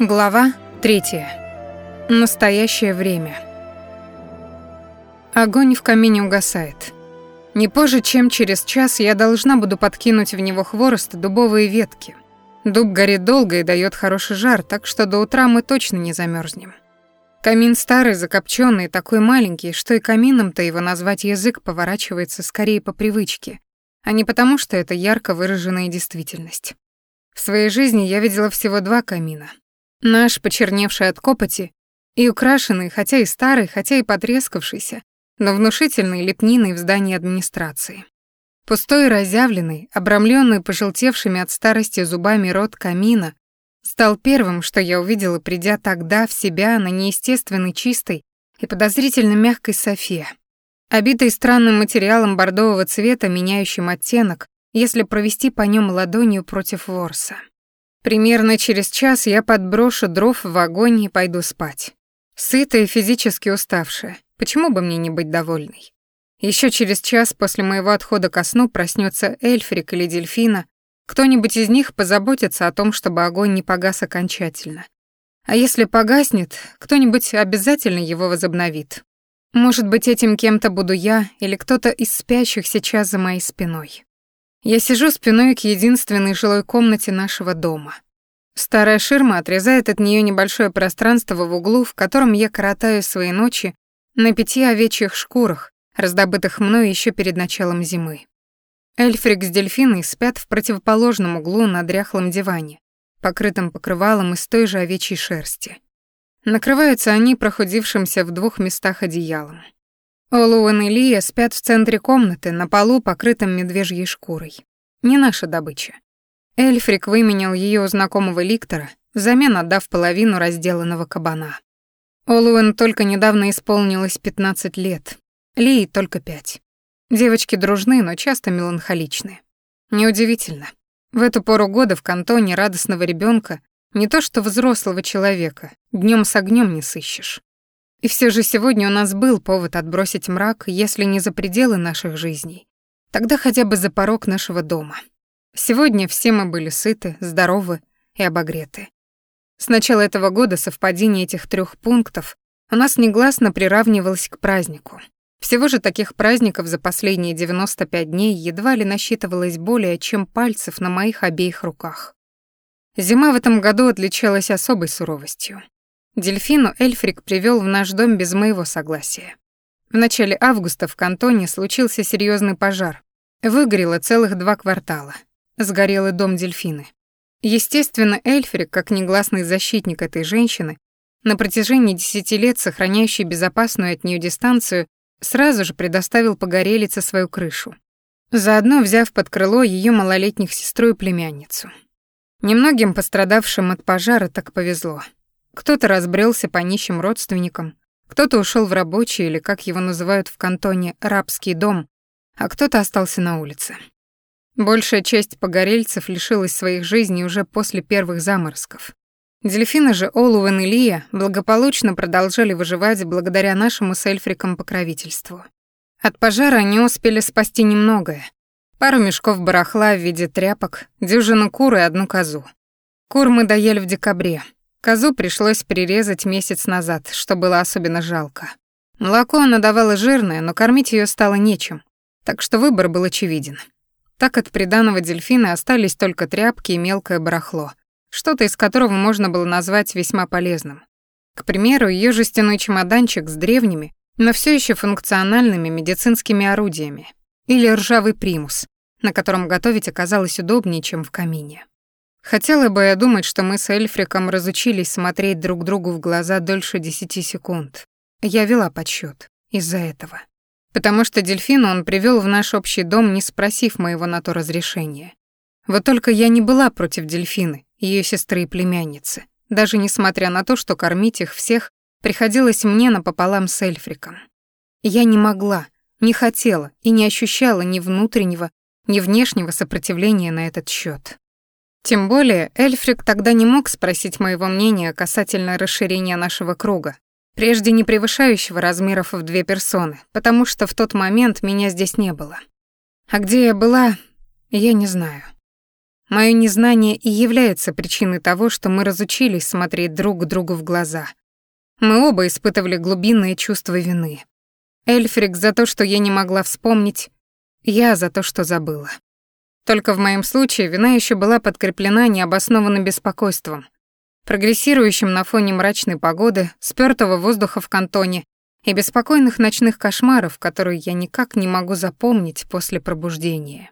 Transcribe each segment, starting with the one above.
Глава третья. Настоящее время. Огонь в камине угасает. Не позже, чем через час, я должна буду подкинуть в него хворост и дубовые ветки. Дуб горит долго и дает хороший жар, так что до утра мы точно не замерзнем. Камин старый, закопченный, такой маленький, что и камином-то его назвать язык поворачивается скорее по привычке, а не потому, что это ярко выраженная действительность. В своей жизни я видела всего два камина, Наш, почерневший от копоти, и украшенный, хотя и старый, хотя и потрескавшийся, но внушительный лепниной в здании администрации. Пустой и разъявленный, обрамленный пожелтевшими от старости зубами рот камина, стал первым, что я увидела, придя тогда в себя на неестественной чистой и подозрительно мягкой софе, обитой странным материалом бордового цвета, меняющим оттенок, если провести по нем ладонью против ворса. Примерно через час я подброшу дров в огонь и пойду спать. Сытая и физически уставшая. Почему бы мне не быть довольной? Еще через час после моего отхода ко сну проснется Эльфрик или Дельфина. Кто-нибудь из них позаботится о том, чтобы огонь не погас окончательно. А если погаснет, кто-нибудь обязательно его возобновит. Может быть, этим кем-то буду я или кто-то из спящих сейчас за моей спиной. Я сижу спиной к единственной жилой комнате нашего дома. Старая ширма отрезает от нее небольшое пространство в углу, в котором я коротаю свои ночи на пяти овечьих шкурах, раздобытых мной еще перед началом зимы. Эльфрик с дельфиной спят в противоположном углу на дряхлом диване, покрытом покрывалом из той же овечьей шерсти. Накрываются они прохудившимся в двух местах одеялом. Олуэн и Лия спят в центре комнаты, на полу, покрытом медвежьей шкурой. Не наша добыча. Эльфрик выменял ее у знакомого ликтора, взамен отдав половину разделанного кабана. Олуэн только недавно исполнилось 15 лет, Лии только 5. Девочки дружны, но часто меланхоличны. Неудивительно. В эту пору года в кантоне радостного ребенка не то что взрослого человека, днем с огнем не сыщешь. И все же сегодня у нас был повод отбросить мрак, если не за пределы наших жизней, тогда хотя бы за порог нашего дома. Сегодня все мы были сыты, здоровы и обогреты. С начала этого года совпадение этих трех пунктов у нас негласно приравнивалось к празднику. Всего же таких праздников за последние 95 дней едва ли насчитывалось более, чем пальцев на моих обеих руках. Зима в этом году отличалась особой суровостью. Дельфину Эльфрик привел в наш дом без моего согласия. В начале августа в кантоне случился серьезный пожар. Выгорело целых два квартала. Сгорел и дом дельфины. Естественно, Эльфрик, как негласный защитник этой женщины, на протяжении десяти лет сохраняющий безопасную от нее дистанцию, сразу же предоставил погорелице свою крышу, заодно взяв под крыло ее малолетних сестру и племянницу. Немногим пострадавшим от пожара так повезло. Кто-то разбрелся по нищим родственникам, кто-то ушел в рабочий или, как его называют в кантоне, рабский дом, а кто-то остался на улице. Большая часть погорельцев лишилась своих жизней уже после первых заморозков. Дельфины же Олуэн и Лия благополучно продолжали выживать благодаря нашему с Эльфриком покровительству. От пожара они успели спасти немногое. Пару мешков барахла в виде тряпок, дюжину кур и одну козу. Кур мы доели в декабре, Козу пришлось прирезать месяц назад, что было особенно жалко. Молоко она давала жирное, но кормить ее стало нечем, так что выбор был очевиден. Так от приданого дельфина остались только тряпки и мелкое барахло, что-то из которого можно было назвать весьма полезным. К примеру, ее жестяной чемоданчик с древними, но все еще функциональными медицинскими орудиями, или ржавый примус, на котором готовить оказалось удобнее, чем в камине. Хотела бы я думать, что мы с Эльфриком разучились смотреть друг другу в глаза дольше десяти секунд. Я вела подсчет из-за этого. Потому что дельфину он привел в наш общий дом, не спросив моего на то разрешения. Вот только я не была против дельфины, ее сестры и племянницы, даже несмотря на то, что кормить их всех приходилось мне напополам с Эльфриком. Я не могла, не хотела и не ощущала ни внутреннего, ни внешнего сопротивления на этот счет. Тем более Эльфрик тогда не мог спросить моего мнения касательно расширения нашего круга, прежде не превышающего размеров в две персоны, потому что в тот момент меня здесь не было. А где я была, я не знаю. Моё незнание и является причиной того, что мы разучились смотреть друг другу в глаза. Мы оба испытывали глубинные чувства вины. Эльфрик за то, что я не могла вспомнить, я за то, что забыла. Только в моем случае вина еще была подкреплена необоснованным беспокойством, прогрессирующим на фоне мрачной погоды, спёртого воздуха в кантоне и беспокойных ночных кошмаров, которые я никак не могу запомнить после пробуждения.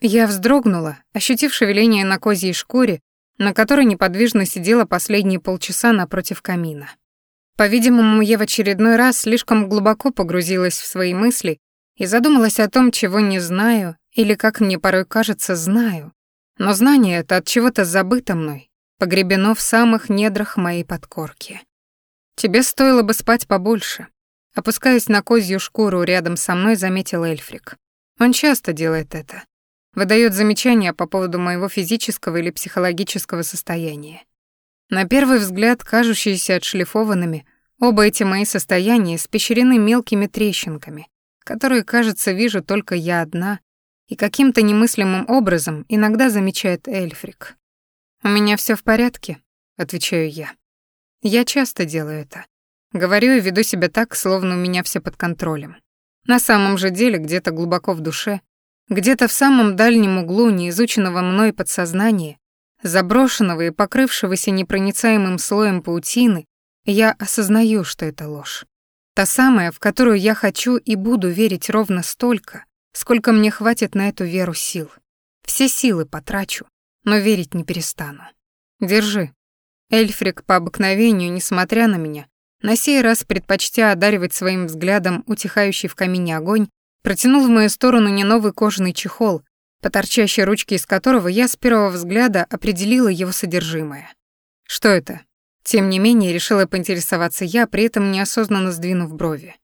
Я вздрогнула, ощутив шевеление на козьей шкуре, на которой неподвижно сидела последние полчаса напротив камина. По-видимому, я в очередной раз слишком глубоко погрузилась в свои мысли и задумалась о том, чего не знаю или, как мне порой кажется, знаю. Но знание это от чего-то забыто мной, погребено в самых недрах моей подкорки. Тебе стоило бы спать побольше. Опускаясь на козью шкуру рядом со мной, заметил Эльфрик. Он часто делает это. Выдает замечания по поводу моего физического или психологического состояния. На первый взгляд, кажущиеся отшлифованными, оба эти мои состояния испещрены мелкими трещинками, которые, кажется, вижу только я одна и каким-то немыслимым образом иногда замечает Эльфрик. «У меня все в порядке», — отвечаю я. Я часто делаю это. Говорю и веду себя так, словно у меня все под контролем. На самом же деле, где-то глубоко в душе, где-то в самом дальнем углу неизученного мной подсознания, заброшенного и покрывшегося непроницаемым слоем паутины, я осознаю, что это ложь. Та самая, в которую я хочу и буду верить ровно столько, сколько мне хватит на эту веру сил. Все силы потрачу, но верить не перестану. Держи. Эльфрик по обыкновению, несмотря на меня, на сей раз предпочтя одаривать своим взглядом утихающий в камине огонь, протянул в мою сторону не новый кожаный чехол, по торчащей ручке из которого я с первого взгляда определила его содержимое. Что это? Тем не менее, решила поинтересоваться я, при этом неосознанно сдвинув брови.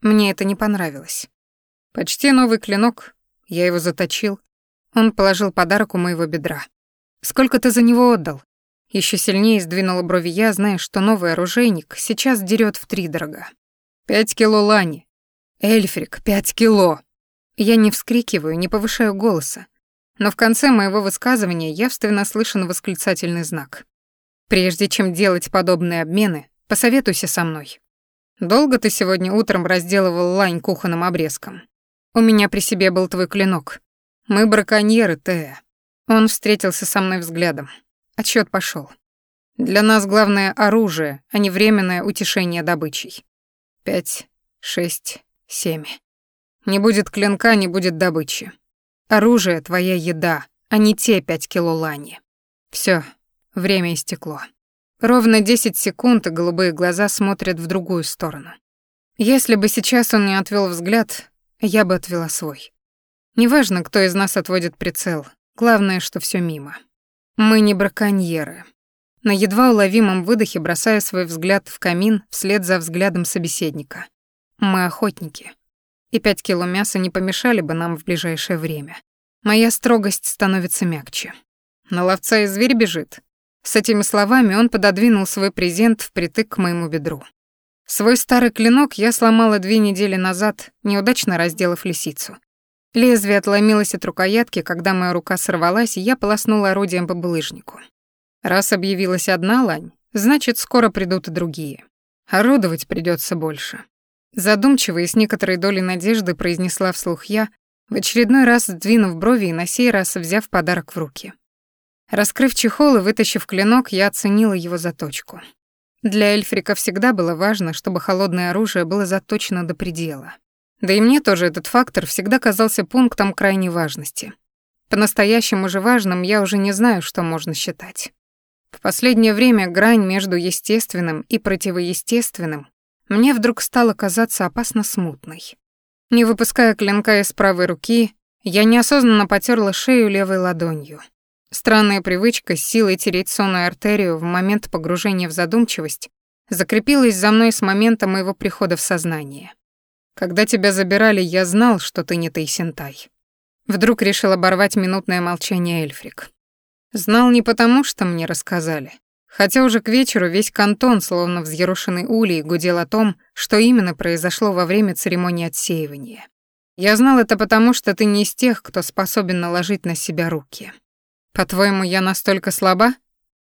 Мне это не понравилось. Почти новый клинок. Я его заточил. Он положил подарок у моего бедра. Сколько ты за него отдал? Еще сильнее сдвинула брови я, зная, что новый оружейник сейчас дерет втридорога. Пять кило лани. Эльфрик, пять кило. Я не вскрикиваю, не повышаю голоса. Но в конце моего высказывания явственно слышен восклицательный знак. Прежде чем делать подобные обмены, посоветуйся со мной. Долго ты сегодня утром разделывал лань кухонным обрезком? У меня при себе был твой клинок. Мы браконьеры, Тея. Он встретился со мной взглядом. Отсчёт пошёл. Для нас главное оружие, а не временное утешение добычей. Пять, шесть, семь. Не будет клинка, не будет добычи. Оружие — твоя еда, а не те пять кило лани. Всё, время истекло. Ровно десять секунд, и голубые глаза смотрят в другую сторону. Если бы сейчас он не отвёл взгляд, я бы отвела свой. Неважно, кто из нас отводит прицел, главное, что все мимо. Мы не браконьеры. На едва уловимом выдохе бросаю свой взгляд в камин вслед за взглядом собеседника. Мы охотники. И пять кило мяса не помешали бы нам в ближайшее время. Моя строгость становится мягче. На ловца и зверь бежит. С этими словами он пододвинул свой презент впритык к моему бедру. Свой старый клинок я сломала две недели назад, неудачно разделав лисицу. Лезвие отломилось от рукоятки, когда моя рука сорвалась, и я полоснула орудием по булыжнику. Раз объявилась одна лань, значит, скоро придут и другие. Орудовать придется больше. Задумчиво и с некоторой долей надежды произнесла вслух я, в очередной раз сдвинув брови и на сей раз взяв подарок в руки. Раскрыв чехол и вытащив клинок, я оценила его заточку. Для Эльфрика всегда было важно, чтобы холодное оружие было заточено до предела. Да и мне тоже этот фактор всегда казался пунктом крайней важности. По-настоящему же важным я уже не знаю, что можно считать. В последнее время грань между естественным и противоестественным мне вдруг стала казаться опасно смутной. Не выпуская клинка из правой руки, я неосознанно потерла шею левой ладонью. Странная привычка силой тереть сонную артерию в момент погружения в задумчивость закрепилась за мной с момента моего прихода в сознание. Когда тебя забирали, я знал, что ты не Тайсентай. Вдруг решил оборвать минутное молчание Эльфрик. Знал не потому, что мне рассказали. Хотя уже к вечеру весь кантон, словно взъерошенный улей, гудел о том, что именно произошло во время церемонии отсеивания. Я знал это потому, что ты не из тех, кто способен наложить на себя руки. По-твоему, я настолько слаба?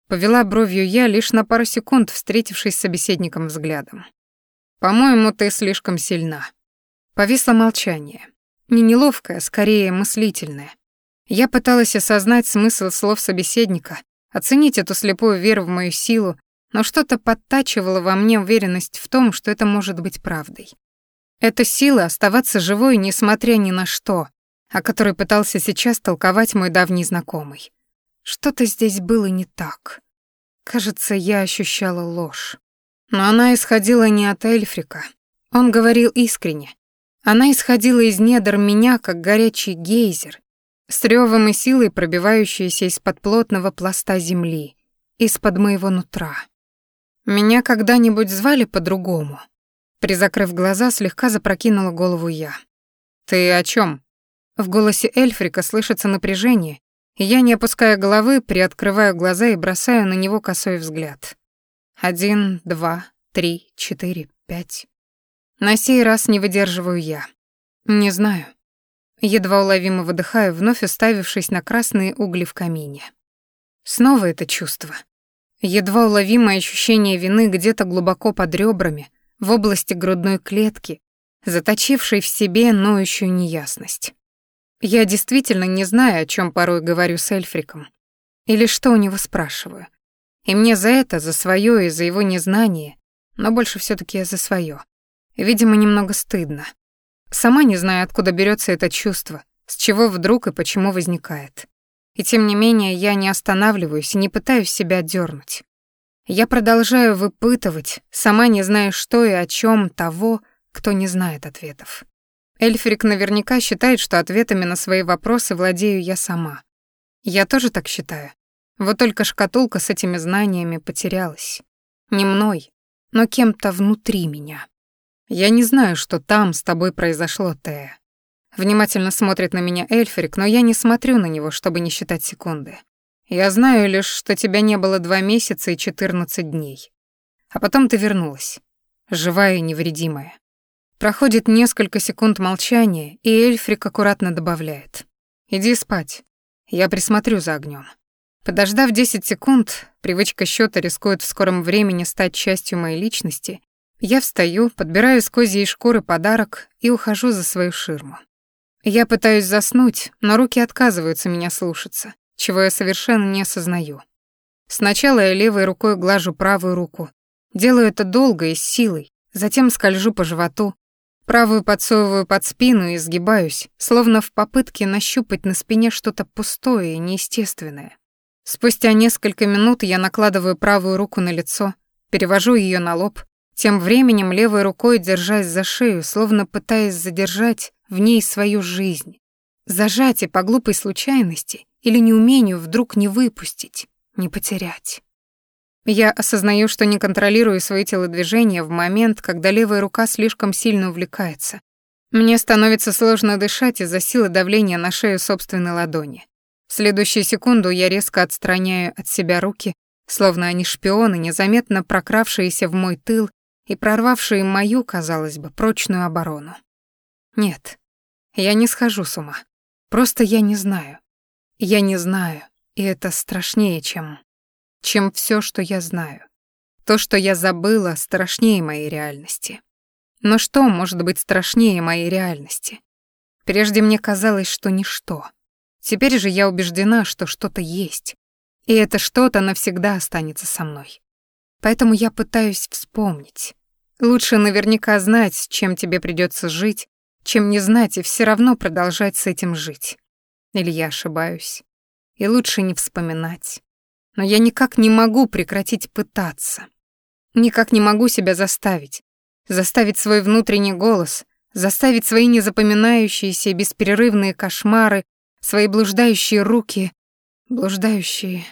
Повела бровью я, лишь на пару секунд встретившись с собеседником взглядом. По-моему, ты слишком сильна. Повисло молчание. Не неловкое, скорее мыслительное. Я пыталась осознать смысл слов собеседника, оценить эту слепую веру в мою силу, но что-то подтачивало во мне уверенность в том, что это может быть правдой. Это сила оставаться живой, несмотря ни на что, о которой пытался сейчас толковать мой давний знакомый. Что-то здесь было не так. Кажется, я ощущала ложь. Но она исходила не от Эльфрика. Он говорил искренне. Она исходила из недр меня, как горячий гейзер, с рёвом и силой пробивающаяся из-под плотного пласта земли, из-под моего нутра. Меня когда-нибудь звали по-другому? Призакрыв глаза, слегка запрокинула голову я. «Ты о чем? В голосе Эльфрика слышится напряжение, я, не опуская головы, приоткрываю глаза и бросаю на него косой взгляд. Один, два, три, четыре, пять. На сей раз не выдерживаю я. Не знаю. Едва уловимо выдыхаю, вновь уставившись на красные угли в камине. Снова это чувство. Едва уловимое ощущение вины где-то глубоко под ребрами, в области грудной клетки, заточившей в себе ноющую неясность. Я действительно не знаю, о чем порой говорю с Эльфриком, или что у него спрашиваю. И мне за это, за свое и за его незнание, но больше все таки за свое. Видимо, немного стыдно. Сама не знаю, откуда берется это чувство, с чего вдруг и почему возникает. И тем не менее я не останавливаюсь и не пытаюсь себя дернуть. Я продолжаю выпытывать, сама не зная что и о чем того, кто не знает ответов. Эльфрик наверняка считает, что ответами на свои вопросы владею я сама. Я тоже так считаю. Вот только шкатулка с этими знаниями потерялась. Не мной, но кем-то внутри меня. Я не знаю, что там с тобой произошло, Тея. Внимательно смотрит на меня Эльфрик, но я не смотрю на него, чтобы не считать секунды. Я знаю лишь, что тебя не было два месяца и четырнадцать дней. А потом ты вернулась, живая и невредимая. Проходит несколько секунд молчания, и Эльфрик аккуратно добавляет. «Иди спать, я присмотрю за огнем. Подождав десять секунд, привычка счета рискует в скором времени стать частью моей личности, я встаю, подбираю из козьей шкуры подарок и ухожу за свою ширму. Я пытаюсь заснуть, но руки отказываются меня слушаться чего я совершенно не осознаю. Сначала я левой рукой глажу правую руку. Делаю это долго и с силой, затем скольжу по животу, правую подсовываю под спину и сгибаюсь, словно в попытке нащупать на спине что-то пустое и неестественное. Спустя несколько минут я накладываю правую руку на лицо, перевожу ее на лоб, тем временем левой рукой держась за шею, словно пытаясь задержать в ней свою жизнь, зажать по глупой случайности или неумению вдруг не выпустить, не потерять. Я осознаю, что не контролирую свои телодвижения в момент, когда левая рука слишком сильно увлекается. Мне становится сложно дышать из-за силы давления на шею собственной ладони. В следующую секунду я резко отстраняю от себя руки, словно они шпионы, незаметно прокравшиеся в мой тыл и прорвавшие мою, казалось бы, прочную оборону. Нет, я не схожу с ума. Просто я не знаю. Я не знаю, и это страшнее, чем... чем все, что я знаю. То, что я забыла, страшнее моей реальности. Но что может быть страшнее моей реальности? Прежде мне казалось, что ничто. Теперь же я убеждена, что что-то есть. И это что-то навсегда останется со мной. Поэтому я пытаюсь вспомнить. Лучше наверняка знать, чем тебе придется жить, чем не знать и все равно продолжать с этим жить. Или я ошибаюсь? И лучше не вспоминать. Но я никак не могу прекратить пытаться. Никак не могу себя заставить. Заставить свой внутренний голос, заставить свои незапоминающиеся бесперерывные кошмары, свои блуждающие руки, блуждающие